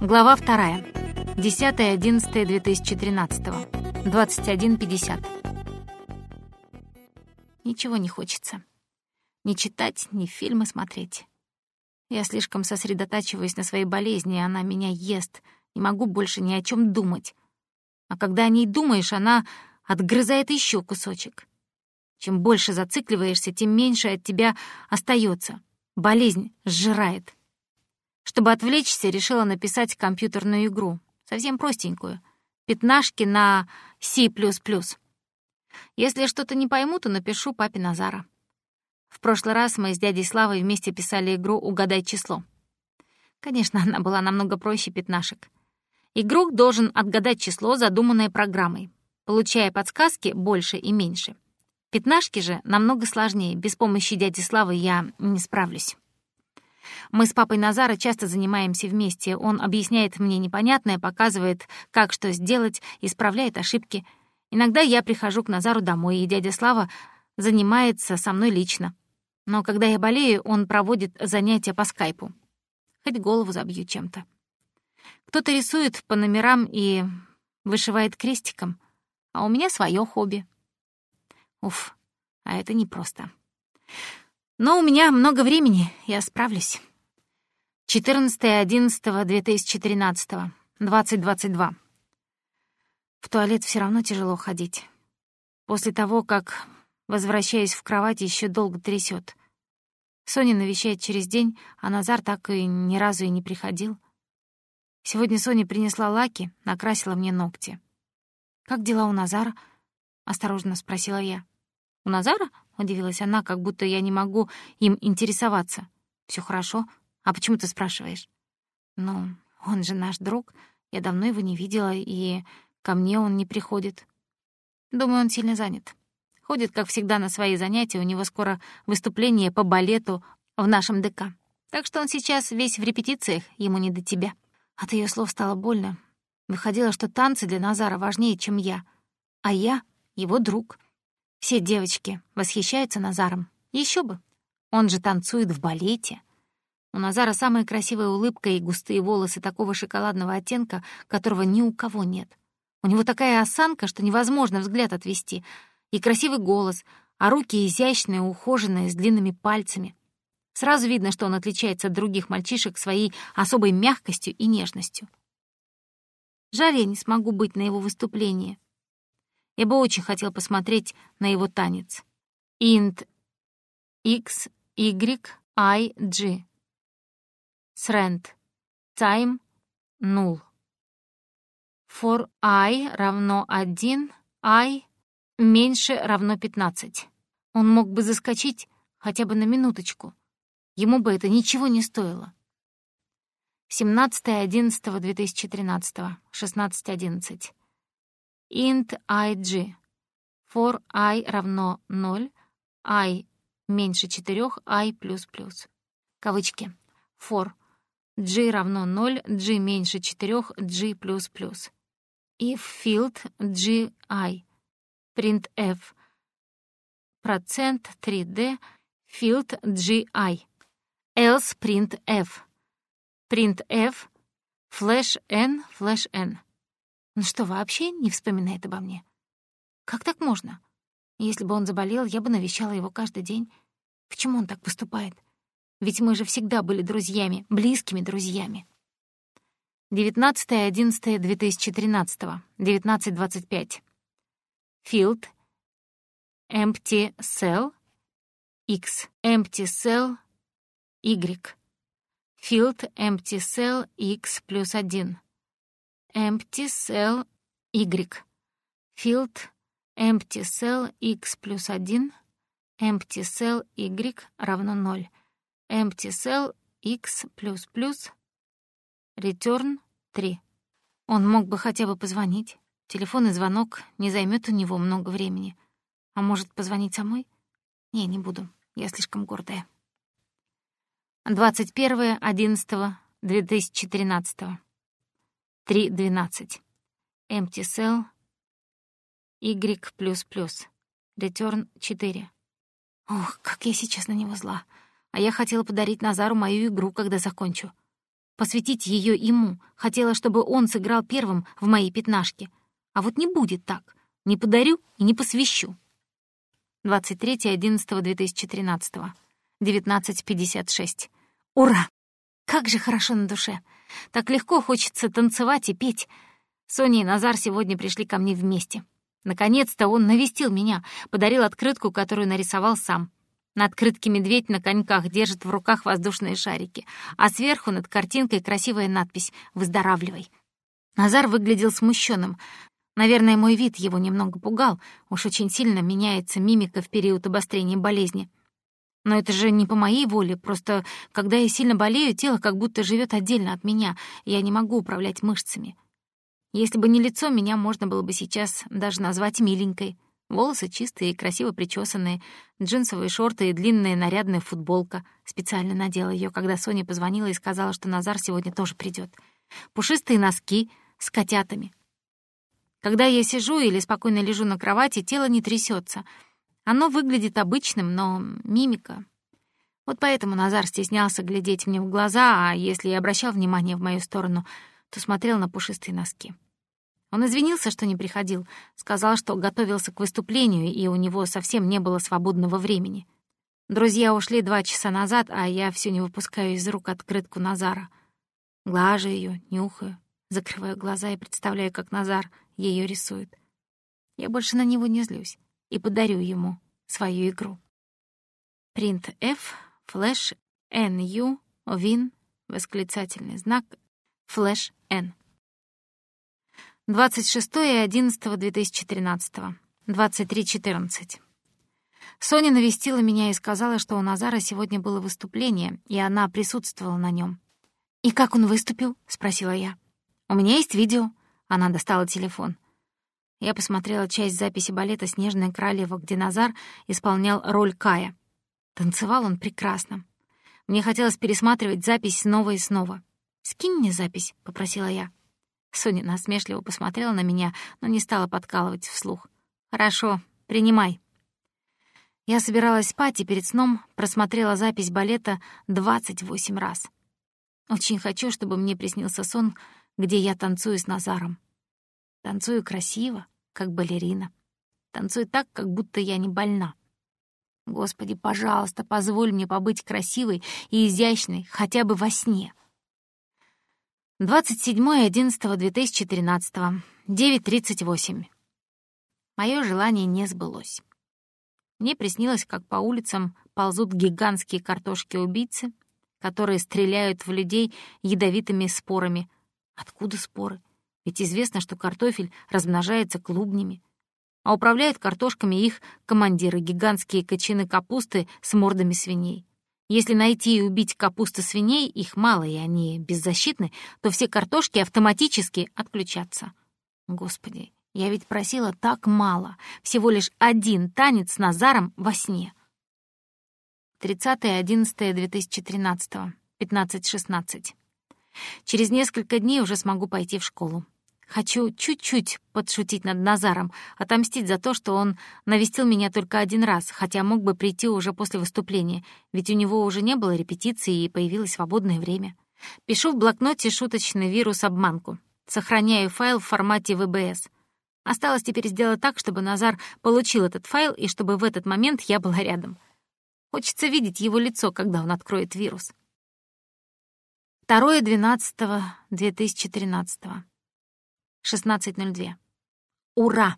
Глава вторая. 10.11.2013. 21.50. Ничего не хочется. Ни читать, ни фильмы смотреть. Я слишком сосредотачиваюсь на своей болезни, она меня ест. Не могу больше ни о чем думать. А когда о ней думаешь, она отгрызает еще кусочек. Чем больше зацикливаешься, тем меньше от тебя остается. Болезнь сжирает. Чтобы отвлечься, решила написать компьютерную игру. Совсем простенькую. Пятнашки на C++. Если что-то не пойму, то напишу папе Назара. В прошлый раз мы с дядей Славой вместе писали игру «Угадай число». Конечно, она была намного проще пятнашек. Игрок должен отгадать число, задуманное программой, получая подсказки больше и меньше. Пятнашки же намного сложнее, без помощи дяди Славы я не справлюсь. Мы с папой Назара часто занимаемся вместе. Он объясняет мне непонятное, показывает, как что сделать, исправляет ошибки. Иногда я прихожу к Назару домой, и дядя Слава занимается со мной лично. Но когда я болею, он проводит занятия по скайпу. Хоть голову забью чем-то. Кто-то рисует по номерам и вышивает крестиком, а у меня свое хобби. Уф, а это непросто. Но у меня много времени, я справлюсь. 14.11.2013, 20.22. В туалет все равно тяжело ходить. После того, как возвращаясь в кровать, еще долго трясет. Соня навещает через день, а Назар так и ни разу и не приходил. Сегодня Соня принесла лаки, накрасила мне ногти. «Как дела у Назара?» — осторожно спросила я. «У Назара?» — удивилась она, как будто я не могу им интересоваться. Все хорошо. А почему ты спрашиваешь?» «Ну, он же наш друг. Я давно его не видела, и ко мне он не приходит. Думаю, он сильно занят. Ходит, как всегда, на свои занятия. У него скоро выступление по балету в нашем ДК. Так что он сейчас весь в репетициях, ему не до тебя». От ее слов стало больно. Выходило, что танцы для Назара важнее, чем я. А я — его друг. Все девочки восхищаются Назаром. Еще бы. Он же танцует в балете. У Назара самая красивая улыбка и густые волосы такого шоколадного оттенка, которого ни у кого нет. У него такая осанка, что невозможно взгляд отвести, и красивый голос, а руки изящные, ухоженные, с длинными пальцами. Сразу видно, что он отличается от других мальчишек своей особой мягкостью и нежностью. Жаль, я не смогу быть на его выступлении. Я бы очень хотел посмотреть на его танец. Int X, Y, I, G. Срент. Time — null. For i равно 1, i меньше равно 15. Он мог бы заскочить хотя бы на минуточку. Ему бы это ничего не стоило. 17.11.2013, 16.11 int ig. For i равно 0, i меньше 4, i плюс плюс. Кавычки. For g равно 0, g меньше 4, g. If field gi. Printf. Процент 3D. Field gi. Else printf. Printf. Flash n, flash n. Он что, вообще не вспоминает обо мне? Как так можно? Если бы он заболел, я бы навещала его каждый день. Почему он так поступает? Ведь мы же всегда были друзьями, близкими друзьями. 19.11.2013, 19.25. Field, empty cell, X, empty cell, Y. Field, empty cell, X плюс 1 empty cell Y. Field empty cell X плюс 1, empty cell Y равно 0. Empty cell X плюс плюс, return 3. Он мог бы хотя бы позвонить. Телефонный звонок не займет у него много времени. А может, позвонить самой? Не, не буду. Я слишком гордая. 21.11.2013 3.12. Empty cell Y++. Return 4. Ох, как я сейчас на него зла. А я хотела подарить Назару мою игру, когда закончу. Посвятить ее ему. Хотела, чтобы он сыграл первым в моей пятнашке. А вот не будет так. Не подарю и не посвящу. 23.11.2013. 19.56. Ура! Как же хорошо на душе. Так легко хочется танцевать и петь. Соня и Назар сегодня пришли ко мне вместе. Наконец-то он навестил меня, подарил открытку, которую нарисовал сам. На открытке медведь на коньках держит в руках воздушные шарики, а сверху над картинкой красивая надпись «Выздоравливай». Назар выглядел смущенным. Наверное, мой вид его немного пугал, уж очень сильно меняется мимика в период обострения болезни. Но это же не по моей воле, просто когда я сильно болею, тело как будто живет отдельно от меня, я не могу управлять мышцами. Если бы не лицо, меня можно было бы сейчас даже назвать миленькой. Волосы чистые и красиво причесанные, джинсовые шорты и длинная нарядная футболка. Специально надела ее, когда Соня позвонила и сказала, что Назар сегодня тоже придет. Пушистые носки с котятами. Когда я сижу или спокойно лежу на кровати, тело не трясется. Оно выглядит обычным, но мимика... Вот поэтому Назар стеснялся глядеть мне в глаза, а если и обращал внимание в мою сторону, то смотрел на пушистые носки. Он извинился, что не приходил, сказал, что готовился к выступлению, и у него совсем не было свободного времени. Друзья ушли два часа назад, а я все не выпускаю из рук открытку Назара. Глажу ее, нюхаю, закрываю глаза и представляю, как Назар ее рисует. Я больше на него не злюсь и подарю ему свою игру. Print F, слэш, N you win, восклицательный знак, слэш N. 26.11.2013. 23.14. Соня навестила меня и сказала, что у Назара сегодня было выступление, и она присутствовала на нем. «И как он выступил?» — спросила я. «У меня есть видео». Она достала телефон. Я посмотрела часть записи балета «Снежная королева», где Назар исполнял роль Кая. Танцевал он прекрасно. Мне хотелось пересматривать запись снова и снова. «Скинь мне запись», — попросила я. Соня насмешливо посмотрела на меня, но не стала подкалывать вслух. «Хорошо, принимай». Я собиралась спать и перед сном просмотрела запись балета 28 раз. Очень хочу, чтобы мне приснился сон, где я танцую с Назаром. Танцую красиво, как балерина. Танцую так, как будто я не больна. Господи, пожалуйста, позволь мне побыть красивой и изящной хотя бы во сне. 27.11.2013, 9.38. Мое желание не сбылось. Мне приснилось, как по улицам ползут гигантские картошки-убийцы, которые стреляют в людей ядовитыми спорами. Откуда споры? Ведь известно, что картофель размножается клубнями. А управляют картошками их командиры, гигантские кочаны капусты с мордами свиней. Если найти и убить капусту свиней, их мало, и они беззащитны, то все картошки автоматически отключатся. Господи, я ведь просила так мало. Всего лишь один танец с Назаром во сне. 30.11.2013, 15.16. Через несколько дней уже смогу пойти в школу. Хочу чуть-чуть подшутить над Назаром, отомстить за то, что он навестил меня только один раз, хотя мог бы прийти уже после выступления, ведь у него уже не было репетиции и появилось свободное время. Пишу в блокноте шуточный вирус-обманку. Сохраняю файл в формате VBS. Осталось теперь сделать так, чтобы Назар получил этот файл и чтобы в этот момент я была рядом. Хочется видеть его лицо, когда он откроет вирус. 2.12.2013. 16.02. Ура!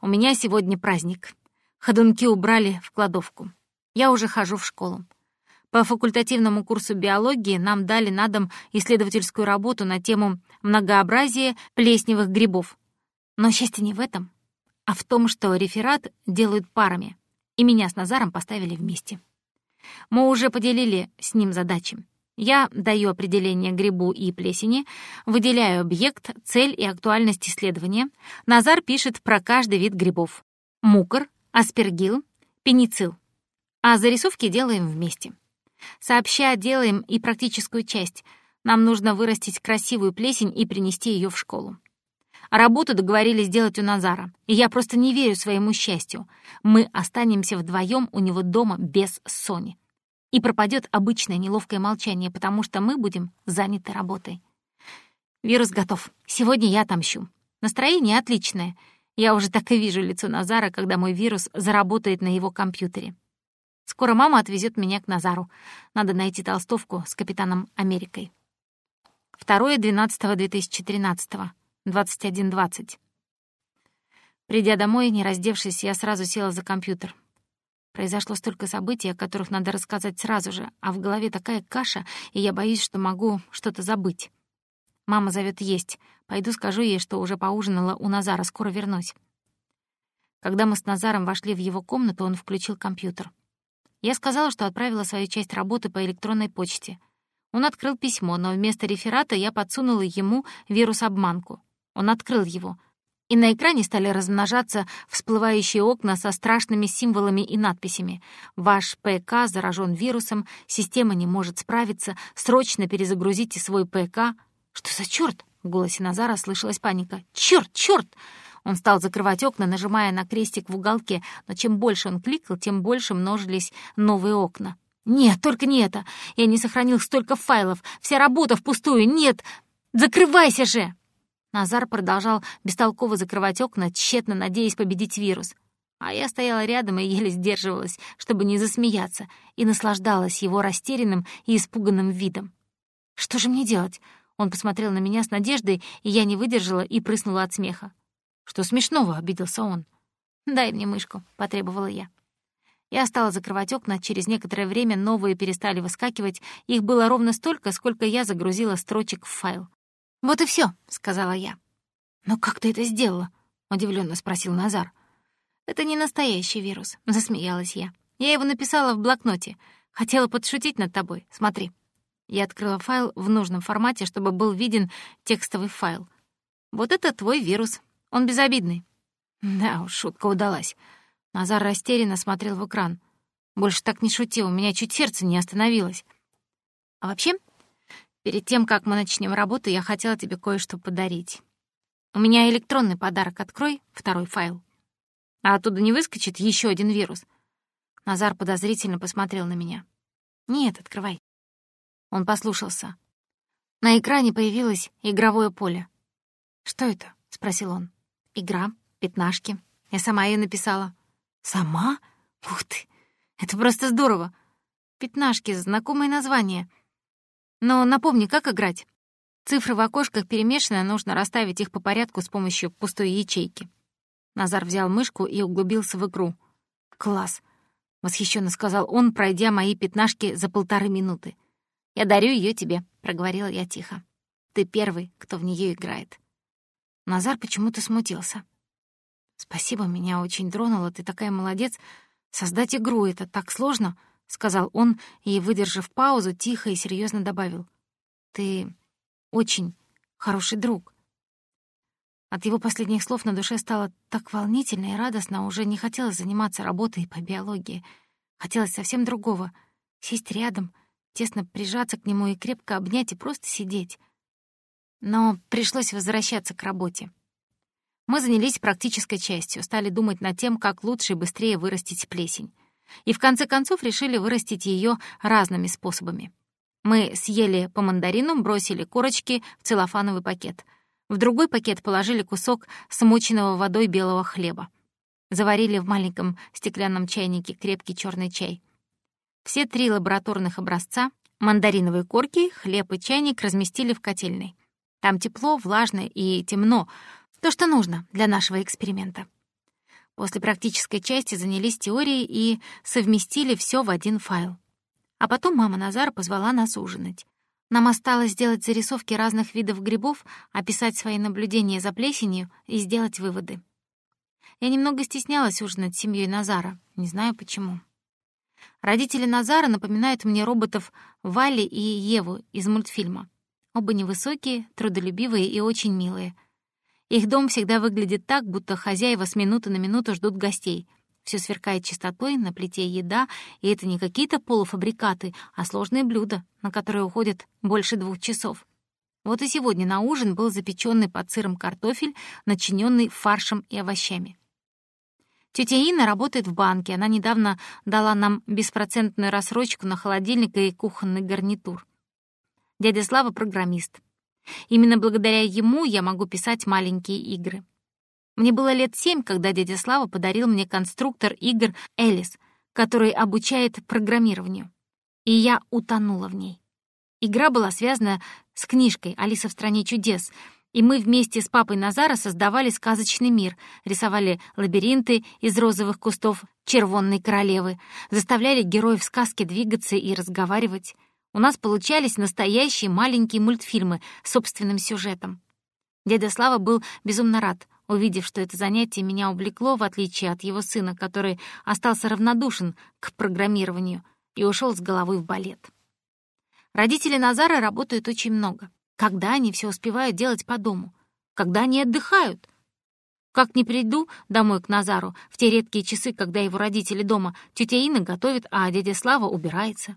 У меня сегодня праздник. Ходунки убрали в кладовку. Я уже хожу в школу. По факультативному курсу биологии нам дали на дом исследовательскую работу на тему многообразия плесневых грибов. Но счастье не в этом, а в том, что реферат делают парами, и меня с Назаром поставили вместе. Мы уже поделили с ним задачи. Я даю определение грибу и плесени, выделяю объект, цель и актуальность исследования. Назар пишет про каждый вид грибов. Мукор, аспергил, пеницилл. А зарисовки делаем вместе. Сообща делаем и практическую часть. Нам нужно вырастить красивую плесень и принести ее в школу. Работу договорились сделать у Назара, и я просто не верю своему счастью. Мы останемся вдвоем у него дома без Сони. И пропадет обычное неловкое молчание, потому что мы будем заняты работой. Вирус готов. Сегодня я отомщу. Настроение отличное. Я уже так и вижу лицо Назара, когда мой вирус заработает на его компьютере. Скоро мама отвезет меня к Назару. Надо найти толстовку с капитаном Америкой. 2.12.2013, 21.20. Придя домой, не раздевшись, я сразу села за компьютер. Произошло столько событий, о которых надо рассказать сразу же, а в голове такая каша, и я боюсь, что могу что-то забыть. Мама зовет есть. Пойду скажу ей, что уже поужинала у Назара, скоро вернусь. Когда мы с Назаром вошли в его комнату, он включил компьютер. Я сказала, что отправила свою часть работы по электронной почте. Он открыл письмо, но вместо реферата я подсунула ему вирус-обманку. Он открыл его. И на экране стали размножаться всплывающие окна со страшными символами и надписями. «Ваш ПК заражен вирусом, система не может справиться, срочно перезагрузите свой ПК». «Что за чёрт?» — в голосе Назара слышалась паника. «Чёрт, чёрт!» Он стал закрывать окна, нажимая на крестик в уголке, но чем больше он кликал, тем больше множились новые окна. «Нет, только не это! Я не сохранил столько файлов! Вся работа впустую! Нет! Закрывайся же!» Назар продолжал бестолково закрывать окна, тщетно надеясь победить вирус. А я стояла рядом и еле сдерживалась, чтобы не засмеяться, и наслаждалась его растерянным и испуганным видом. «Что же мне делать?» Он посмотрел на меня с надеждой, и я не выдержала и прыснула от смеха. «Что смешного?» — обиделся он. «Дай мне мышку», — потребовала я. Я стала закрывать окна, через некоторое время новые перестали выскакивать, их было ровно столько, сколько я загрузила строчек в файл. «Вот и все, сказала я. «Но как ты это сделала?» — удивленно спросил Назар. «Это не настоящий вирус», — засмеялась я. «Я его написала в блокноте. Хотела подшутить над тобой. Смотри». Я открыла файл в нужном формате, чтобы был виден текстовый файл. «Вот это твой вирус. Он безобидный». Да уж, шутка удалась. Назар растерянно смотрел в экран. Больше так не шутил, у меня чуть сердце не остановилось. А вообще, перед тем, как мы начнем работу, я хотела тебе кое-что подарить. У меня электронный подарок. Открой второй файл. А оттуда не выскочит еще один вирус. Назар подозрительно посмотрел на меня. Нет, открывай. Он послушался. На экране появилось игровое поле. «Что это?» — спросил он. «Игра, пятнашки. Я сама ее написала». «Сама? Ух ты! Это просто здорово! Пятнашки — знакомое название. Но напомни, как играть? Цифры в окошках перемешаны, нужно расставить их по порядку с помощью пустой ячейки». Назар взял мышку и углубился в игру. «Класс!» — восхищенно сказал он, пройдя мои пятнашки за полторы минуты. «Я дарю ее тебе», — проговорила я тихо. «Ты первый, кто в нее играет». Назар почему-то смутился. «Спасибо, меня очень тронуло, ты такая молодец. Создать игру — это так сложно», — сказал он и, выдержав паузу, тихо и серьезно добавил. «Ты очень хороший друг». От его последних слов на душе стало так волнительно и радостно, уже не хотелось заниматься работой по биологии. Хотелось совсем другого — сесть рядом, тесно прижаться к нему и крепко обнять и просто сидеть. Но пришлось возвращаться к работе. Мы занялись практической частью, стали думать над тем, как лучше и быстрее вырастить плесень. И в конце концов решили вырастить ее разными способами. Мы съели по мандарину, бросили корочки в целлофановый пакет. В другой пакет положили кусок смоченного водой белого хлеба. Заварили в маленьком стеклянном чайнике крепкий черный чай. Все три лабораторных образца — мандариновые корки, хлеб и чайник — разместили в котельной. Там тепло, влажно и темно, то, что нужно для нашего эксперимента. После практической части занялись теорией и совместили все в один файл. А потом мама Назара позвала нас ужинать. Нам осталось сделать зарисовки разных видов грибов, описать свои наблюдения за плесенью и сделать выводы. Я немного стеснялась ужинать с семьей Назара, не знаю почему. Родители Назара напоминают мне роботов Валли и Еву из мультфильма. Оба невысокие, трудолюбивые и очень милые — их дом всегда выглядит так, будто хозяева с минуты на минуту ждут гостей. Все сверкает чистотой, на плите еда, и это не какие-то полуфабрикаты, а сложные блюда, на которые уходят больше двух часов. Вот и сегодня на ужин был запеченный под сыром картофель, начиненный фаршем и овощами. Тетя Инна работает в банке. Она недавно дала нам беспроцентную рассрочку на холодильник и кухонный гарнитур. Дядя Слава — программист. Именно благодаря ему я могу писать маленькие игры. Мне было лет семь, когда дядя Слава подарил мне конструктор игр «Элис», который обучает программированию. И я утонула в ней. Игра была связана с книжкой «Алиса в стране чудес», и мы вместе с папой Назара создавали сказочный мир, рисовали лабиринты из розовых кустов червонной королевы, заставляли героев сказки двигаться и разговаривать. У нас получались настоящие маленькие мультфильмы с собственным сюжетом. Дядя Слава был безумно рад, увидев, что это занятие меня увлекло, в отличие от его сына, который остался равнодушен к программированию и ушел с головой в балет. Родители Назара работают очень много. Когда они все успевают делать по дому? Когда они отдыхают? Как не приду домой к Назару в те редкие часы, когда его родители дома, тетя Инна готовит, а дядя Слава убирается.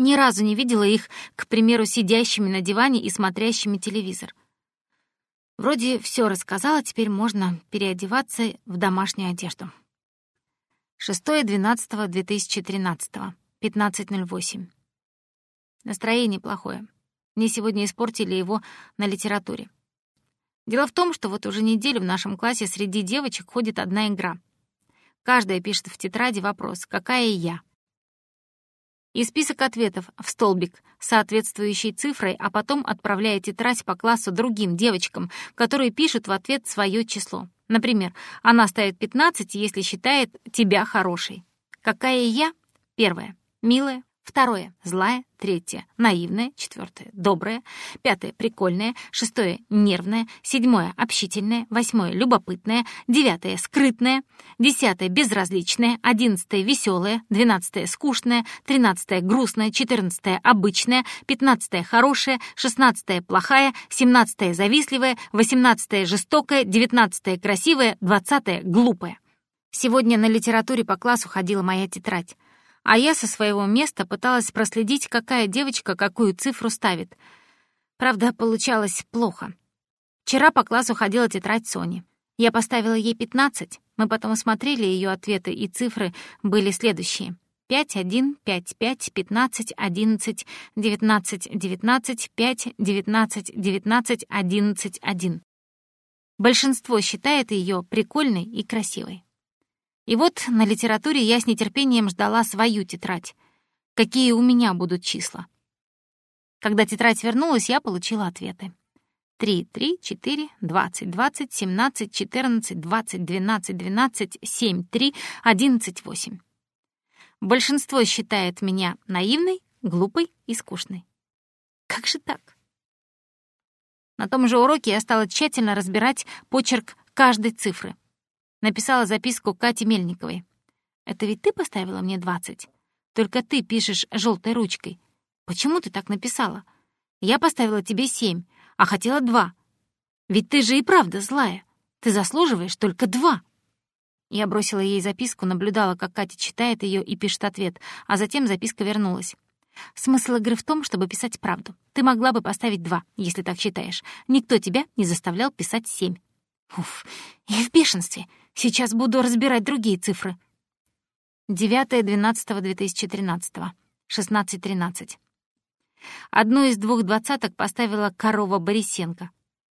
Ни разу не видела их, к примеру, сидящими на диване и смотрящими телевизор. Вроде все рассказала, теперь можно переодеваться в домашнюю одежду. 6.12.2013, 15.08. Настроение плохое. Мне сегодня испортили его на литературе. Дело в том, что вот уже неделю в нашем классе среди девочек ходит одна игра. Каждая пишет в тетради вопрос «Какая я?». И список ответов в столбик с соответствующей цифрой, а потом отправляя тетрадь по классу другим девочкам, которые пишут в ответ свое число. Например, она ставит 15, если считает тебя хорошей. Какая я? Первая. Милая. Второе — злая. Третье — наивная. Четвертое — добрая. Пятое — прикольная. Шестое — нервная. Седьмое — общительная. Восьмое — любопытная. Девятое — скрытная. Десятое — безразличная. Одиннадцатое — веселая. Двенадцатое — скучная. Тринадцатое — грустная. Четырнадцатое — обычная. Пятнадцатое — хорошая. Шестнадцатое — плохая. Семнадцатое — завистливая. Восемнадцатое — жестокая. Девятнадцатое — красивая. Двадцатое — глупая. Сегодня на литературе по классу ходила моя тетрадь а я со своего места пыталась проследить, какая девочка какую цифру ставит. Правда, получалось плохо. Вчера по классу ходила тетрадь Сони. Я поставила ей 15, мы потом осмотрели ее ответы, и цифры были следующие. 5, 1, 5, 5, 15, 11, 19, 19, 5, 19, 19, 11, 1. Большинство считает ее прикольной и красивой. И вот на литературе я с нетерпением ждала свою тетрадь. Какие у меня будут числа? Когда тетрадь вернулась, я получила ответы. 3, 3, 4, 20, 20, 17, 14, 20, 12, 12, 7, 3, 11, 8. Большинство считает меня наивной, глупой и скучной. Как же так? На том же уроке я стала тщательно разбирать почерк каждой цифры. Написала записку Кате Мельниковой. «Это ведь ты поставила мне двадцать? Только ты пишешь желтой ручкой. Почему ты так написала? Я поставила тебе семь, а хотела два. Ведь ты же и правда злая. Ты заслуживаешь только два». Я бросила ей записку, наблюдала, как Катя читает ее и пишет ответ, а затем записка вернулась. Смысл игры в том, чтобы писать правду. Ты могла бы поставить два, если так считаешь. Никто тебя не заставлял писать семь. Уф, я в бешенстве. Сейчас буду разбирать другие цифры. 9.12.2013. 16.13. Одну из двух двадцаток поставила корова Борисенко.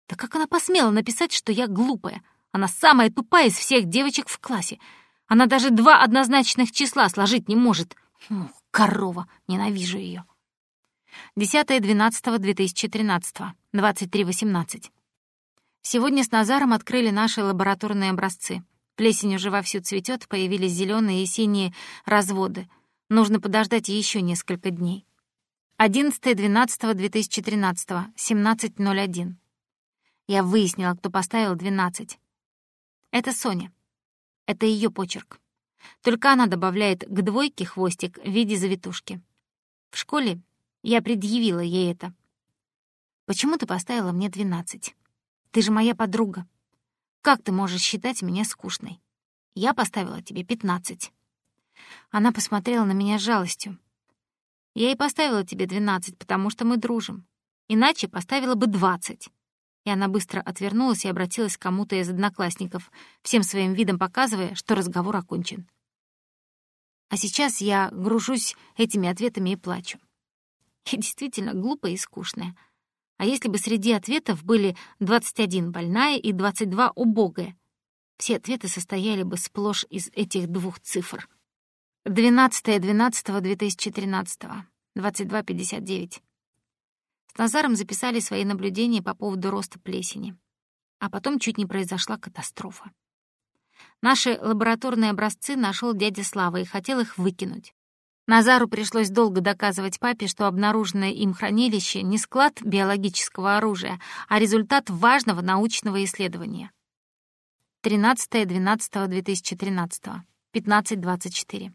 Да как она посмела написать, что я глупая? Она самая тупая из всех девочек в классе. Она даже два однозначных числа сложить не может. Ух, корова, ненавижу ее. 10.12.2013. 23.18. Сегодня с Назаром открыли наши лабораторные образцы. Плесень уже вовсю цветет, появились зеленые и синие разводы. Нужно подождать еще несколько дней. 11.12.2013, 17.01. Я выяснила, кто поставил 12. Это Соня. Это ее почерк. Только она добавляет к двойке хвостик в виде завитушки. В школе я предъявила ей это. Почему ты поставила мне 12? Ты же моя подруга. Как ты можешь считать меня скучной? Я поставила тебе пятнадцать». Она посмотрела на меня с жалостью. «Я и поставила тебе двенадцать, потому что мы дружим. Иначе поставила бы двадцать. И она быстро отвернулась и обратилась к кому-то из одноклассников, всем своим видом показывая, что разговор окончен. А сейчас я гружусь этими ответами и плачу. Я действительно глупая и скучная. А если бы среди ответов были 21 больная и 22 убогая? Все ответы состояли бы сплошь из этих двух цифр. 12.12.2013. 22.59. С Назаром записали свои наблюдения по поводу роста плесени. А потом чуть не произошла катастрофа. Наши лабораторные образцы нашел дядя Слава и хотел их выкинуть. Назару пришлось долго доказывать папе, что обнаруженное им хранилище не склад биологического оружия, а результат важного научного исследования. 13.12.2013. 15.24.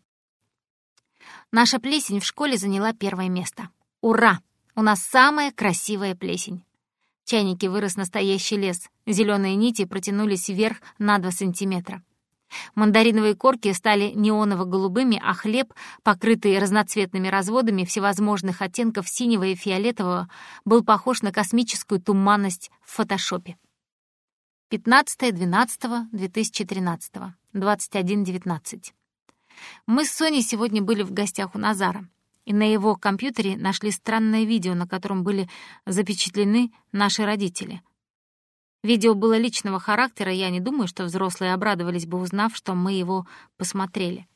Наша плесень в школе заняла первое место. Ура! У нас самая красивая плесень. В чайнике вырос настоящий лес. Зеленые нити протянулись вверх на 2 сантиметра. Мандариновые корки стали неоново-голубыми, а хлеб, покрытый разноцветными разводами всевозможных оттенков синего и фиолетового, был похож на космическую туманность в фотошопе. 15.12.2013, 21.19. Мы с Соней сегодня были в гостях у Назара, и на его компьютере нашли странное видео, на котором были запечатлены наши родители — Видео было личного характера, я не думаю, что взрослые обрадовались бы, узнав, что мы его посмотрели.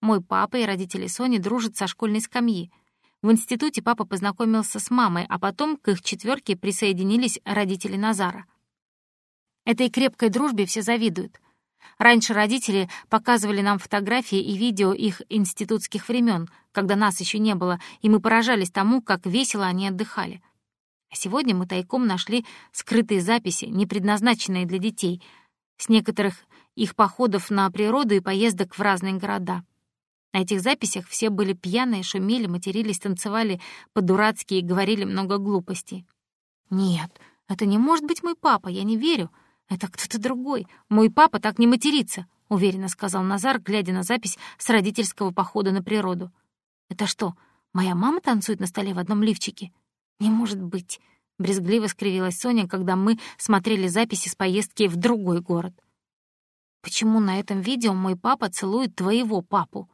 Мой папа и родители Сони дружат со школьной скамьи. В институте папа познакомился с мамой, а потом к их четверке присоединились родители Назара. Этой крепкой дружбе все завидуют. Раньше родители показывали нам фотографии и видео их институтских времен, когда нас еще не было, и мы поражались тому, как весело они отдыхали. Сегодня мы тайком нашли скрытые записи, не предназначенные для детей, с некоторых их походов на природу и поездок в разные города. На этих записях все были пьяные, шумели, матерились, танцевали по-дурацки и говорили много глупостей. «Нет, это не может быть мой папа, я не верю. Это кто-то другой. Мой папа так не матерится», — уверенно сказал Назар, глядя на запись с родительского похода на природу. «Это что, моя мама танцует на столе в одном лифчике?» «Не может быть!» — брезгливо скривилась Соня, когда мы смотрели записи с поездки в другой город. «Почему на этом видео мой папа целует твоего папу?»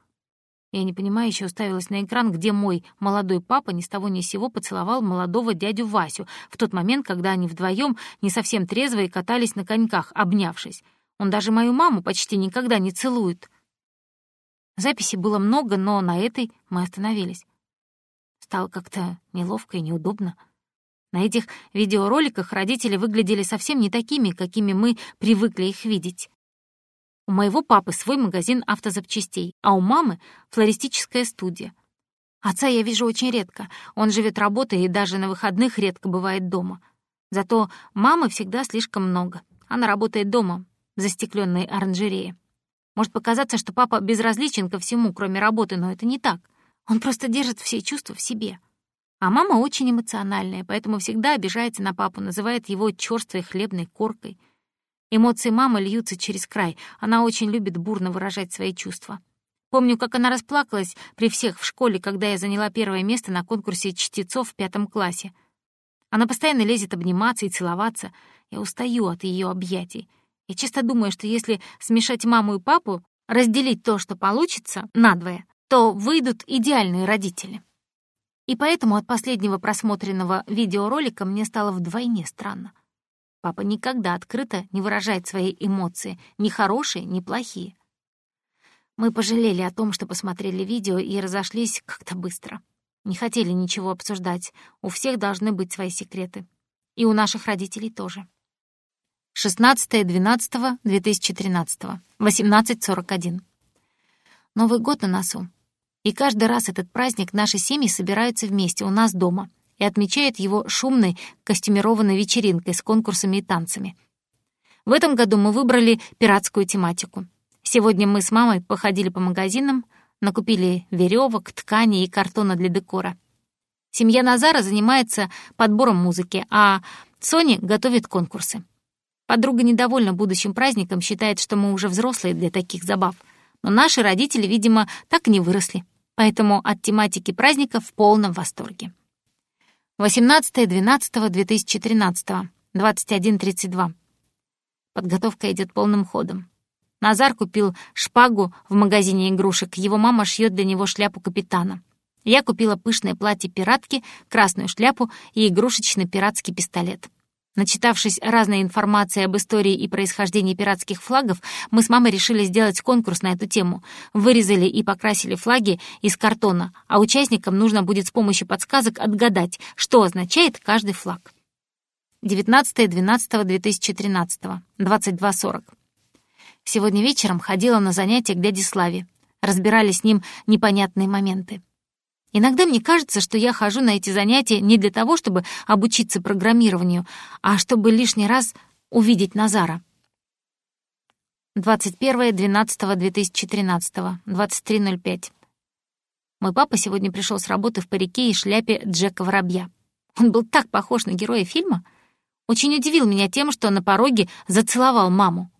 Я не понимаю, еще уставилась на экран, где мой молодой папа ни с того ни с сего поцеловал молодого дядю Васю в тот момент, когда они вдвоем не совсем трезвые катались на коньках, обнявшись. Он даже мою маму почти никогда не целует. Записей было много, но на этой мы остановились. Стало как-то неловко и неудобно. На этих видеороликах родители выглядели совсем не такими, какими мы привыкли их видеть. У моего папы свой магазин автозапчастей, а у мамы — флористическая студия. Отца я вижу очень редко, он живет работой и даже на выходных редко бывает дома. Зато мамы всегда слишком много. Она работает дома, в застекленной оранжерее. Может показаться, что папа безразличен ко всему, кроме работы, но это не так. Он просто держит все чувства в себе. А мама очень эмоциональная, поэтому всегда обижается на папу, называет его чёрствой хлебной коркой. Эмоции мамы льются через край. Она очень любит бурно выражать свои чувства. Помню, как она расплакалась при всех в школе, когда я заняла первое место на конкурсе чтецов в пятом классе. Она постоянно лезет обниматься и целоваться. Я устаю от ее объятий. Я часто думаю, что если смешать маму и папу, разделить то, что получится, надвое, то выйдут идеальные родители. И поэтому от последнего просмотренного видеоролика мне стало вдвойне странно. Папа никогда открыто не выражает свои эмоции, ни хорошие, ни плохие. Мы пожалели о том, что посмотрели видео и разошлись как-то быстро. Не хотели ничего обсуждать, у всех должны быть свои секреты. И у наших родителей тоже. 16.12.2013, 18.41. Новый год на носу. И каждый раз этот праздник наши семьи собираются вместе у нас дома и отмечают его шумной костюмированной вечеринкой с конкурсами и танцами. В этом году мы выбрали пиратскую тематику. Сегодня мы с мамой походили по магазинам, накупили веревок, ткани и картона для декора. Семья Назара занимается подбором музыки, а Соня готовит конкурсы. Подруга недовольна будущим праздником, считает, что мы уже взрослые для таких забав. Но наши родители, видимо, так и не выросли поэтому от тематики праздника в полном восторге. 18.12.2013, 21.32. Подготовка идет полным ходом. Назар купил шпагу в магазине игрушек, его мама шьет для него шляпу капитана. Я купила пышное платье пиратки, красную шляпу и игрушечный пиратский пистолет. Начитавшись разной информации об истории и происхождении пиратских флагов, мы с мамой решили сделать конкурс на эту тему. Вырезали и покрасили флаги из картона, а участникам нужно будет с помощью подсказок отгадать, что означает каждый флаг. 19.12.2013, 22.40. Сегодня вечером ходила на занятия к дяде Славе. Разбирали с ним непонятные моменты. Иногда мне кажется, что я хожу на эти занятия не для того, чтобы обучиться программированию, а чтобы лишний раз увидеть Назара. 21.12.2013, 23.05. Мой папа сегодня пришел с работы в парике и шляпе Джека Воробья. Он был так похож на героя фильма. Очень удивил меня тем, что на пороге зацеловал маму.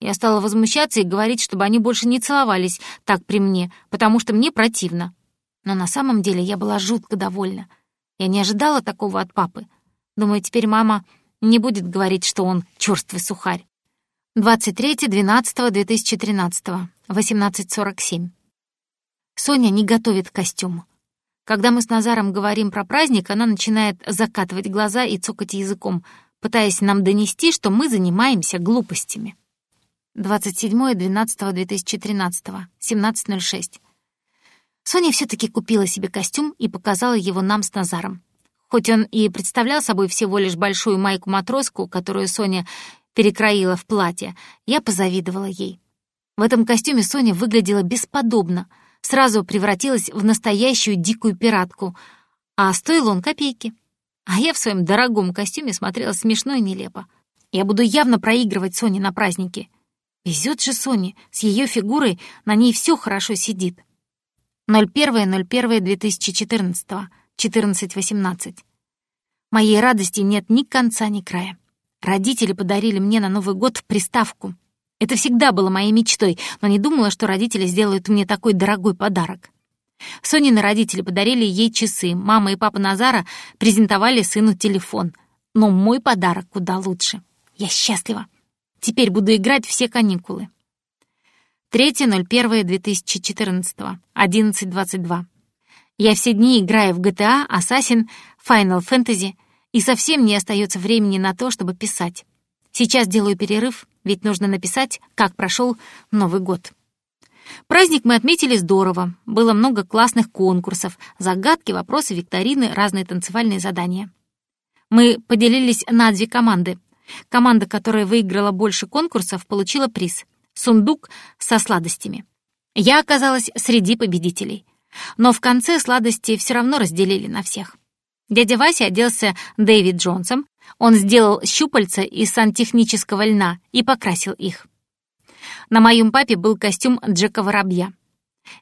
Я стала возмущаться и говорить, чтобы они больше не целовались так при мне, потому что мне противно. Но на самом деле я была жутко довольна. Я не ожидала такого от папы. Думаю, теперь мама не будет говорить, что он чёрствый сухарь. 23.12.2013, 18.47. Соня не готовит костюм. Когда мы с Назаром говорим про праздник, она начинает закатывать глаза и цокать языком, пытаясь нам донести, что мы занимаемся глупостями. 27.12.2013, 17.06. Соня все-таки купила себе костюм и показала его нам с Назаром. Хоть он и представлял собой всего лишь большую майку-матроску, которую Соня перекроила в платье, я позавидовала ей. В этом костюме Соня выглядела бесподобно, сразу превратилась в настоящую дикую пиратку, а стоил он копейки. А я в своем дорогом костюме смотрела смешно и нелепо. Я буду явно проигрывать Соне на празднике. Везет же Соне, с ее фигурой на ней все хорошо сидит. 01.01.2014, 14.18. Моей радости нет ни конца, ни края. Родители подарили мне на Новый год приставку. Это всегда было моей мечтой, но не думала, что родители сделают мне такой дорогой подарок. Сонины родители подарили ей часы, мама и папа Назара презентовали сыну телефон. Но мой подарок куда лучше. Я счастлива. Теперь буду играть все каникулы. 3.01.2014, 11.22. Я все дни играю в GTA, Assassin, Final Fantasy, и совсем не остается времени на то, чтобы писать. Сейчас делаю перерыв, ведь нужно написать, как прошел Новый год. Праздник мы отметили здорово. Было много классных конкурсов, загадки, вопросы, викторины, разные танцевальные задания. Мы поделились на две команды. Команда, которая выиграла больше конкурсов, получила приз — сундук со сладостями. Я оказалась среди победителей. Но в конце сладости все равно разделили на всех. Дядя Вася оделся Дэвид Джонсом, он сделал щупальца из сантехнического льна и покрасил их. На моем папе был костюм Джека Воробья.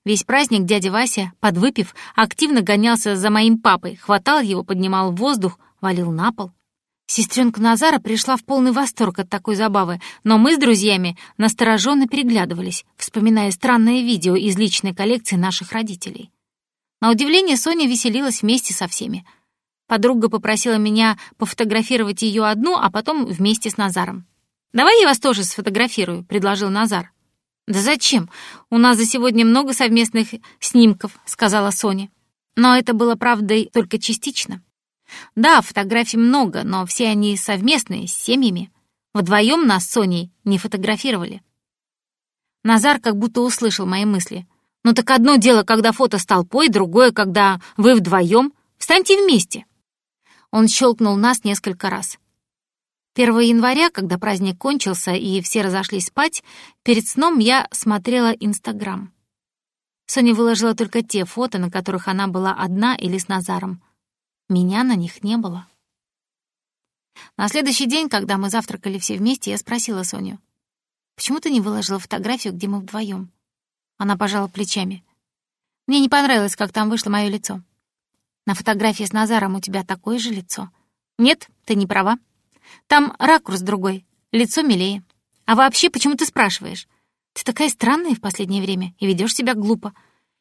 Весь праздник дядя Вася, подвыпив, активно гонялся за моим папой, хватал его, поднимал в воздух, валил на пол. Сестренка Назара пришла в полный восторг от такой забавы, но мы с друзьями настороженно переглядывались, вспоминая странное видео из личной коллекции наших родителей. На удивление Соня веселилась вместе со всеми. Подруга попросила меня пофотографировать ее одну, а потом вместе с Назаром. «Давай я вас тоже сфотографирую», — предложил Назар. «Да зачем? У нас за сегодня много совместных снимков», — сказала Соня. Но это было правдой только частично. Да, фотографий много, но все они совместные, с семьями. Вдвоем нас с Соней не фотографировали. Назар как будто услышал мои мысли. «Ну так одно дело, когда фото с толпой, другое, когда вы вдвоем. Встаньте вместе!» Он щелкнул нас несколько раз. 1 января, когда праздник кончился и все разошлись спать, перед сном я смотрела Инстаграм. Соня выложила только те фото, на которых она была одна или с Назаром. Меня на них не было. На следующий день, когда мы завтракали все вместе, я спросила Соню, «Почему ты не выложила фотографию, где мы вдвоем? Она пожала плечами. «Мне не понравилось, как там вышло мое лицо. На фотографии с Назаром у тебя такое же лицо. Нет, ты не права. Там ракурс другой, лицо милее. А вообще, почему ты спрашиваешь? Ты такая странная в последнее время и ведешь себя глупо.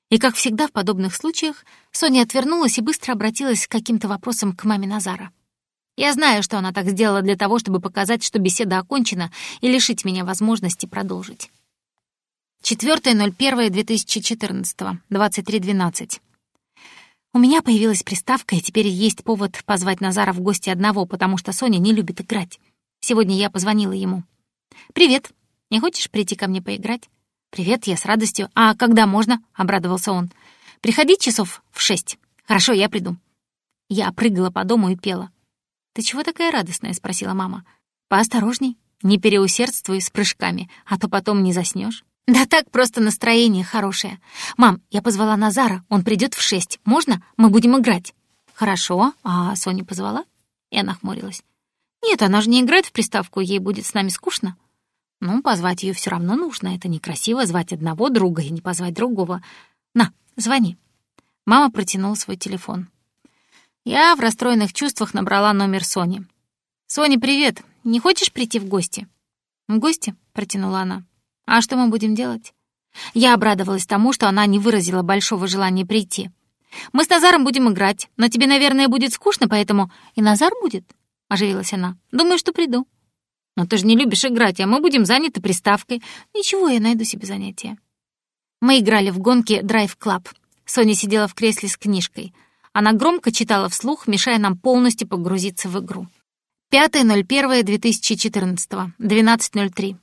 И, как всегда в подобных случаях, Соня отвернулась и быстро обратилась с каким-то вопросом к маме Назара. Я знаю, что она так сделала для того, чтобы показать, что беседа окончена, и лишить меня возможности продолжить. 4.01.2014, 23.12. У меня появилась приставка, и теперь есть повод позвать Назара в гости одного, потому что Соня не любит играть. Сегодня я позвонила ему. «Привет. Не хочешь прийти ко мне поиграть?» «Привет, я с радостью. А когда можно?» — обрадовался он. «Приходи часов в шесть. Хорошо, я приду». Я прыгала по дому и пела. «Ты чего такая радостная?» — спросила мама. «Поосторожней, не переусердствуй с прыжками, а то потом не заснешь. «Да так, просто настроение хорошее. Мам, я позвала Назара, он придет в шесть. Можно? Мы будем играть». «Хорошо. А Соня позвала?» Я нахмурилась. «Нет, она же не играет в приставку, ей будет с нами скучно». «Ну, позвать ее все равно нужно. Это некрасиво звать одного друга и не позвать другого. На, звони». Мама протянула свой телефон. Я в расстроенных чувствах набрала номер Сони. «Соня, привет. Не хочешь прийти в гости?» «В гости?» — протянула она. «А что мы будем делать?» Я обрадовалась тому, что она не выразила большого желания прийти. «Мы с Назаром будем играть, но тебе, наверное, будет скучно, поэтому...» «И Назар будет?» — оживилась она. «Думаю, что приду». «Но ты же не любишь играть, а мы будем заняты приставкой». «Ничего, я найду себе занятие». Мы играли в гонки Drive Club. Соня сидела в кресле с книжкой — она громко читала вслух, мешая нам полностью погрузиться в игру. 5.01.2014, 12.03.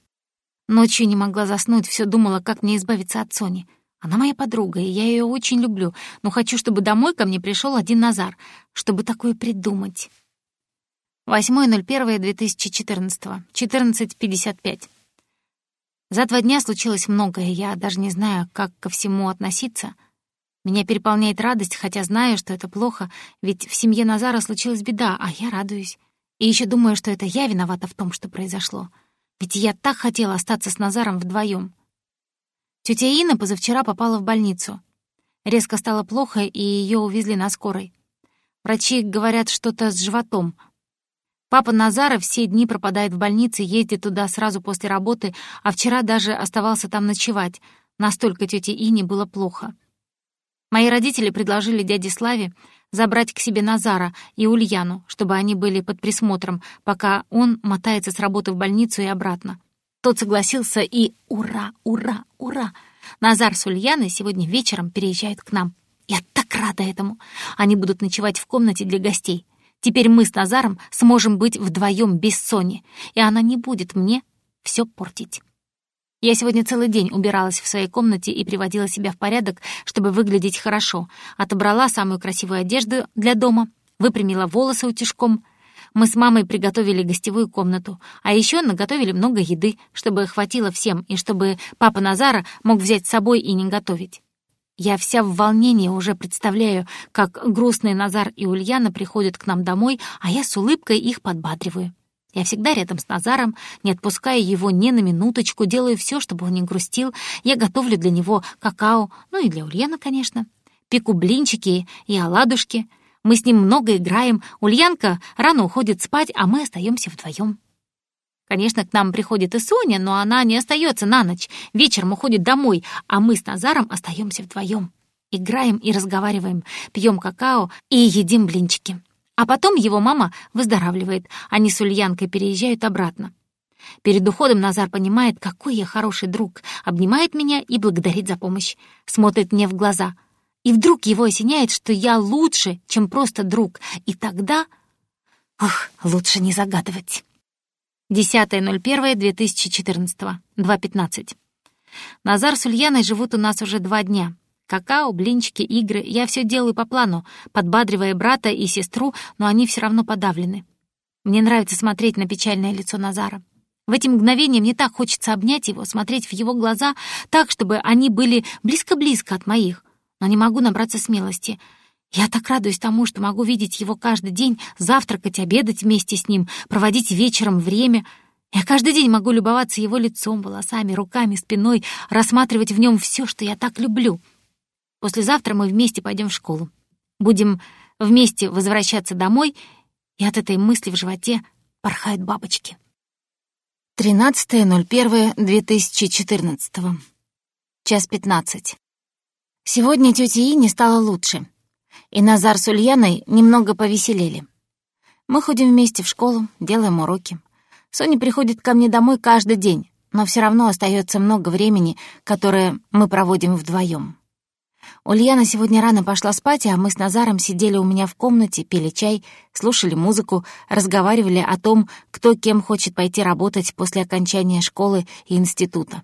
Ночью не могла заснуть, все думала, как мне избавиться от Сони. Она моя подруга, и я ее очень люблю, но хочу, чтобы домой ко мне пришел один Назар, чтобы такое придумать. 8.01.2014, 14.55. За два дня случилось многое, я даже не знаю, как ко всему относиться — меня переполняет радость, хотя знаю, что это плохо, ведь в семье Назара случилась беда, а я радуюсь. И еще думаю, что это я виновата в том, что произошло. Ведь я так хотела остаться с Назаром вдвоем. Тетя Инна позавчера попала в больницу. Резко стало плохо, и ее увезли на скорой. Врачи говорят что-то с животом. Папа Назара все дни пропадает в больнице, ездит туда сразу после работы, а вчера даже оставался там ночевать. Настолько тете Ине было плохо. Мои родители предложили дяде Славе забрать к себе Назара и Ульяну, чтобы они были под присмотром, пока он мотается с работы в больницу и обратно. Тот согласился, и ура, ура, ура! Назар с Ульяной сегодня вечером переезжают к нам. Я так рада этому. Они будут ночевать в комнате для гостей. Теперь мы с Назаром сможем быть вдвоем без Сони, и она не будет мне все портить. Я сегодня целый день убиралась в своей комнате и приводила себя в порядок, чтобы выглядеть хорошо. Отобрала самую красивую одежду для дома, выпрямила волосы утюжком. Мы с мамой приготовили гостевую комнату, а еще наготовили много еды, чтобы хватило всем и чтобы папа Назара мог взять с собой и не готовить. Я вся в волнении уже представляю, как грустный Назар и Ульяна приходят к нам домой, а я с улыбкой их подбадриваю. Я всегда рядом с Назаром, не отпуская его ни на минуточку, делаю все, чтобы он не грустил. Я готовлю для него какао, ну и для Ульяны, конечно. Пеку блинчики и оладушки. Мы с ним много играем. Ульянка рано уходит спать, а мы остаемся вдвоем. Конечно, к нам приходит и Соня, но она не остается на ночь. Вечером уходит домой, а мы с Назаром остаемся вдвоем. Играем и разговариваем, пьем какао и едим блинчики. А потом его мама выздоравливает, они с Ульянкой переезжают обратно. Перед уходом Назар понимает, какой я хороший друг, обнимает меня и благодарит за помощь, смотрит мне в глаза. И вдруг его осеняет, что я лучше, чем просто друг, и тогда... Ох, лучше не загадывать. 10.01.2014, 2.15. Назар с Ульяной живут у нас уже два дня. Какао, блинчики, игры. Я все делаю по плану, подбадривая брата и сестру, но они все равно подавлены. Мне нравится смотреть на печальное лицо Назара. В эти мгновения мне так хочется обнять его, смотреть в его глаза так, чтобы они были близко-близко от моих. Но не могу набраться смелости. Я так радуюсь тому, что могу видеть его каждый день, завтракать, обедать вместе с ним, проводить вечером время. Я каждый день могу любоваться его лицом, волосами, руками, спиной, рассматривать в нем все, что я так люблю — Послезавтра мы вместе пойдем в школу. Будем вместе возвращаться домой, и от этой мысли в животе порхают бабочки. 13.01.2014. Час 15. Сегодня тете Ине стало лучше, и Назар с Ульяной немного повеселели. Мы ходим вместе в школу, делаем уроки. Соня приходит ко мне домой каждый день, но все равно остается много времени, которое мы проводим вдвоем. Ульяна сегодня рано пошла спать, а мы с Назаром сидели у меня в комнате, пили чай, слушали музыку, разговаривали о том, кто кем хочет пойти работать после окончания школы и института.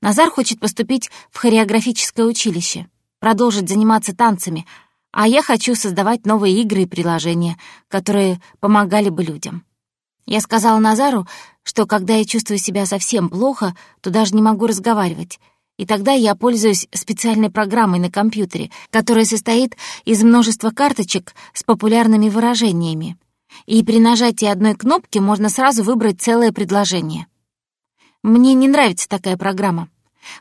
Назар хочет поступить в хореографическое училище, продолжить заниматься танцами, а я хочу создавать новые игры и приложения, которые помогали бы людям. Я сказала Назару, что когда я чувствую себя совсем плохо, то даже не могу разговаривать, и тогда я пользуюсь специальной программой на компьютере, которая состоит из множества карточек с популярными выражениями. И при нажатии одной кнопки можно сразу выбрать целое предложение. Мне не нравится такая программа.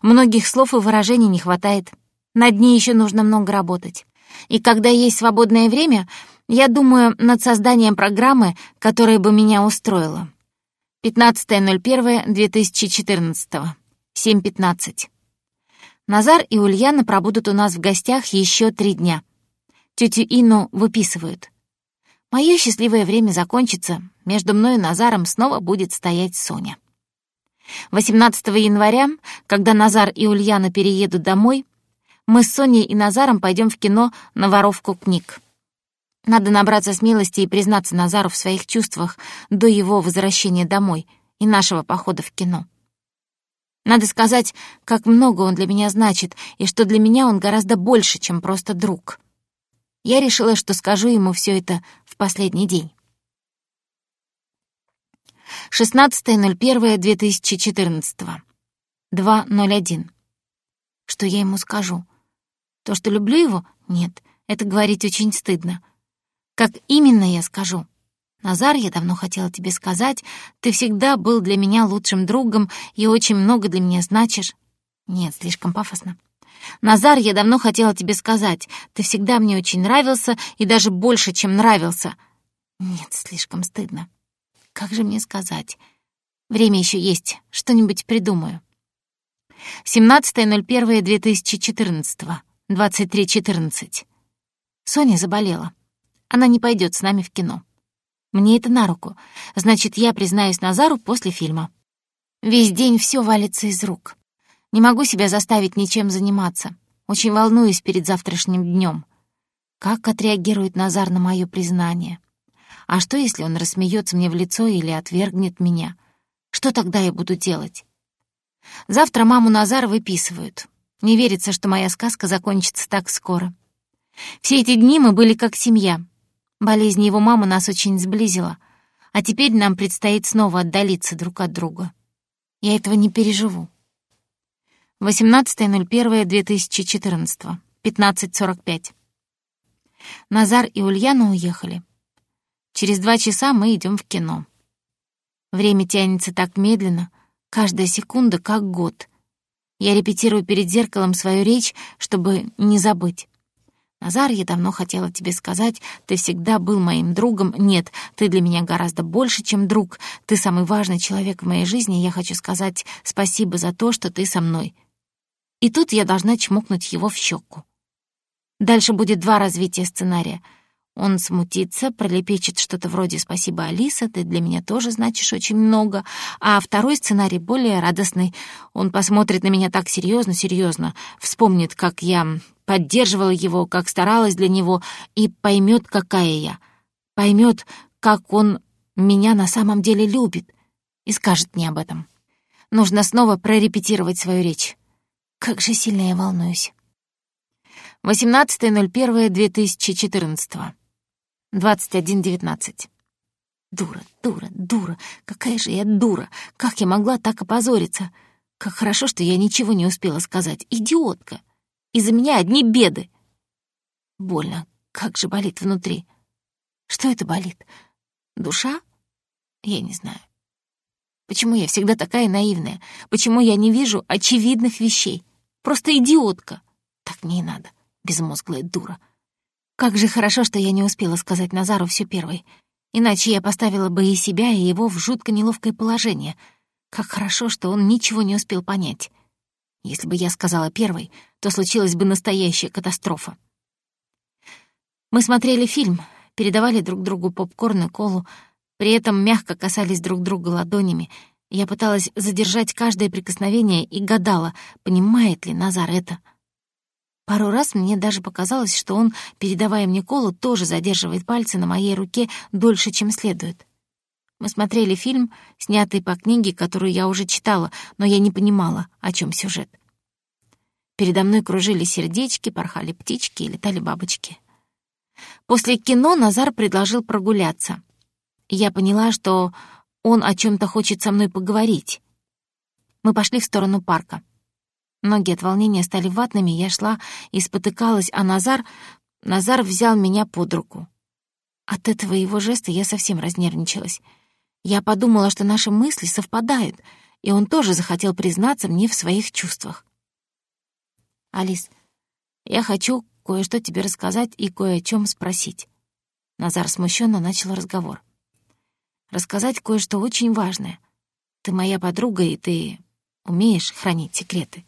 Многих слов и выражений не хватает. Над ней еще нужно много работать. И когда есть свободное время, я думаю над созданием программы, которая бы меня устроила. 15.01.2014. 7.15. Назар и Ульяна пробудут у нас в гостях еще три дня. Тетю Ину выписывают. Мое счастливое время закончится, между мной и Назаром снова будет стоять Соня. 18 января, когда Назар и Ульяна переедут домой, мы с Соней и Назаром пойдем в кино на воровку книг. Надо набраться смелости и признаться Назару в своих чувствах до его возвращения домой и нашего похода в кино. Надо сказать, как много он для меня значит, и что для меня он гораздо больше, чем просто друг. Я решила, что скажу ему все это в последний день. 16.01.2014. 2.01. Что я ему скажу? То, что люблю его? Нет, это говорить очень стыдно. Как именно я скажу? Назар, я давно хотела тебе сказать, ты всегда был для меня лучшим другом и очень много для меня значишь. Нет, слишком пафосно. Назар, я давно хотела тебе сказать, ты всегда мне очень нравился и даже больше, чем нравился. Нет, слишком стыдно. Как же мне сказать? Время еще есть, что-нибудь придумаю. 17.01.2014, 23.14. Соня заболела. Она не пойдет с нами в кино. Мне это на руку. Значит, я признаюсь Назару после фильма. Весь день все валится из рук. Не могу себя заставить ничем заниматься. Очень волнуюсь перед завтрашним днем. Как отреагирует Назар на мое признание? А что, если он рассмеется мне в лицо или отвергнет меня? Что тогда я буду делать? Завтра маму Назара выписывают. Не верится, что моя сказка закончится так скоро. Все эти дни мы были как семья — Болезнь его мамы нас очень сблизила, а теперь нам предстоит снова отдалиться друг от друга. Я этого не переживу. 18.01.2014, 15.45. Назар и Ульяна уехали. Через два часа мы идем в кино. Время тянется так медленно, каждая секунда как год. Я репетирую перед зеркалом свою речь, чтобы не забыть. Назар, я давно хотела тебе сказать, ты всегда был моим другом. Нет, ты для меня гораздо больше, чем друг. Ты самый важный человек в моей жизни, я хочу сказать спасибо за то, что ты со мной. И тут я должна чмокнуть его в щеку. Дальше будет два развития сценария — он смутится, пролепечет что-то вроде «Спасибо, Алиса, ты для меня тоже значишь очень много». А второй сценарий более радостный. Он посмотрит на меня так серьезно, серьезно, вспомнит, как я поддерживала его, как старалась для него, и поймет, какая я. Поймет, как он меня на самом деле любит, и скажет мне об этом. Нужно снова прорепетировать свою речь. Как же сильно я волнуюсь. 18.01.2014 21.19. Дура, дура, дура, какая же я дура! Как я могла так опозориться? Как хорошо, что я ничего не успела сказать. Идиотка! Из-за меня одни беды. Больно, как же болит внутри. Что это болит? Душа? Я не знаю. Почему я всегда такая наивная? Почему я не вижу очевидных вещей? Просто идиотка. Так мне и надо, безмозглая дура. Как же хорошо, что я не успела сказать Назару все первой. Иначе я поставила бы и себя, и его в жутко неловкое положение. Как хорошо, что он ничего не успел понять. Если бы я сказала первой, то случилась бы настоящая катастрофа. Мы смотрели фильм передавали друг другу попкорн и колу, при этом мягко касались друг друга ладонями. Я пыталась задержать каждое прикосновение и гадала, понимает ли Назар это. Пару раз мне даже показалось, что он, передавая мне колу, тоже задерживает пальцы на моей руке дольше, чем следует. Мы смотрели фильм, снятый по книге, которую я уже читала, но я не понимала, о чем сюжет. Передо мной кружили сердечки, порхали птички и летали бабочки. После кино Назар предложил прогуляться. Я поняла, что он о чем то хочет со мной поговорить. Мы пошли в сторону парка. Ноги от волнения стали ватными, я шла и спотыкалась, а Назар... Назар взял меня под руку. От этого его жеста я совсем разнервничалась. Я подумала, что наши мысли совпадают, и он тоже захотел признаться мне в своих чувствах. «Алис, я хочу кое-что тебе рассказать и кое о чем спросить». Назар смущенно начал разговор. «Рассказать кое-что очень важное. Ты моя подруга, и ты умеешь хранить секреты».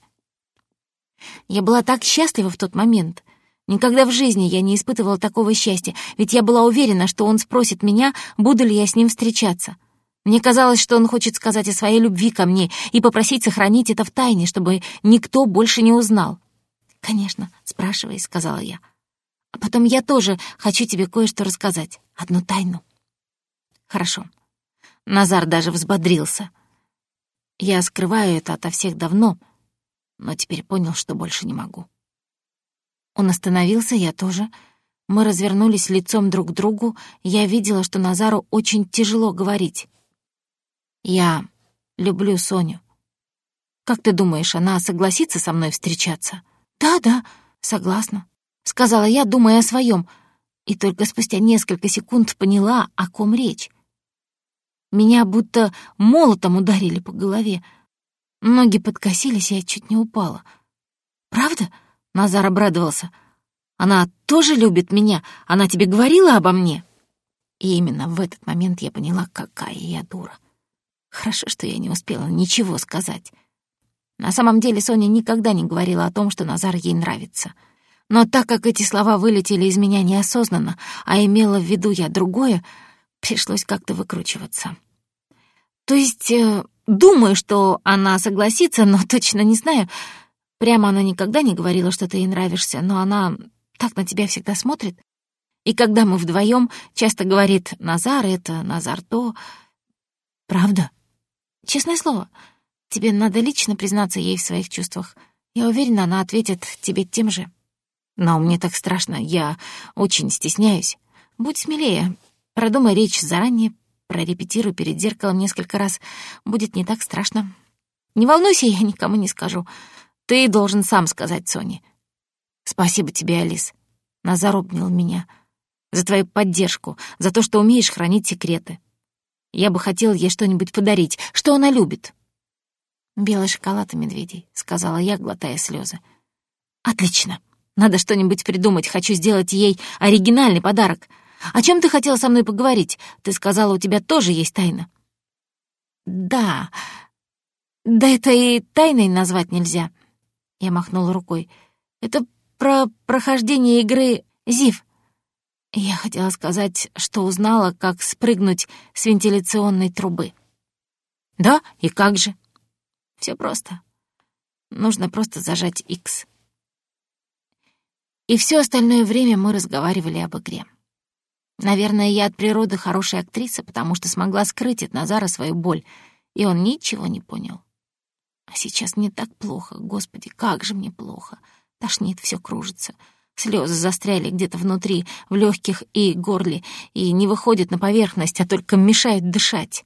Я была так счастлива в тот момент. Никогда в жизни я не испытывала такого счастья, ведь я была уверена, что он спросит меня, буду ли я с ним встречаться. Мне казалось, что он хочет сказать о своей любви ко мне и попросить сохранить это в тайне, чтобы никто больше не узнал. «Конечно, спрашивай», — сказала я. «А потом я тоже хочу тебе кое-что рассказать, одну тайну». «Хорошо». Назар даже взбодрился. «Я скрываю это ото всех давно, но теперь понял, что больше не могу». Он остановился, я тоже. Мы развернулись лицом друг к другу, я видела, что Назару очень тяжело говорить. Я люблю Соню. Как ты думаешь, она согласится со мной встречаться? Да-да, согласна, сказала я, думая о своем, и только спустя несколько секунд поняла, о ком речь. Меня будто молотом ударили по голове. Ноги подкосились, я чуть не упала. «Правда?» — Назар обрадовался. «Она тоже любит меня? Она тебе говорила обо мне?» И именно в этот момент я поняла, какая я дура. Хорошо, что я не успела ничего сказать. На самом деле Соня никогда не говорила о том, что Назар ей нравится. Но так как эти слова вылетели из меня неосознанно, а имела в виду я другое, пришлось как-то выкручиваться. То есть, э, думаю, что она согласится, но точно не знаю. Прямо она никогда не говорила, что ты ей нравишься, но она так на тебя всегда смотрит. И когда мы вдвоем, часто говорит «Назар это», «Назар то». Правда? Честное слово, тебе надо лично признаться ей в своих чувствах. Я уверена, она ответит тебе тем же. Но мне так страшно, я очень стесняюсь. Будь смелее, продумай речь заранее, прорепетируй перед зеркалом несколько раз. Будет не так страшно. Не волнуйся, я никому не скажу. Ты должен сам сказать Соне. Спасибо тебе, Алис. Назар обнял меня. За твою поддержку, за то, что умеешь хранить секреты. Я бы хотел ей что-нибудь подарить. Что она любит?» «Белый шоколад и медведей», — сказала я, глотая слезы. «Отлично. Надо что-нибудь придумать. Хочу сделать ей оригинальный подарок. О чем ты хотела со мной поговорить? Ты сказала, у тебя тоже есть тайна». «Да. Да это и тайной назвать нельзя». Я махнула рукой. «Это про прохождение игры Зив. Я хотела сказать, что узнала, как спрыгнуть с вентиляционной трубы. Да, и как же? Все просто. Нужно просто зажать X. И все остальное время мы разговаривали об игре. Наверное, я от природы хорошая актриса, потому что смогла скрыть от Назара свою боль, и он ничего не понял. А сейчас мне так плохо, господи, как же мне плохо. Тошнит, все кружится. Слезы застряли где-то внутри, в легких и горле, и не выходят на поверхность, а только мешают дышать.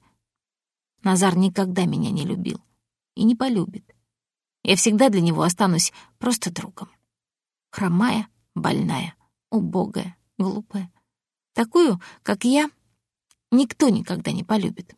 Назар никогда меня не любил и не полюбит. Я всегда для него останусь просто другом. Хромая, больная, убогая, глупая. Такую, как я, никто никогда не полюбит.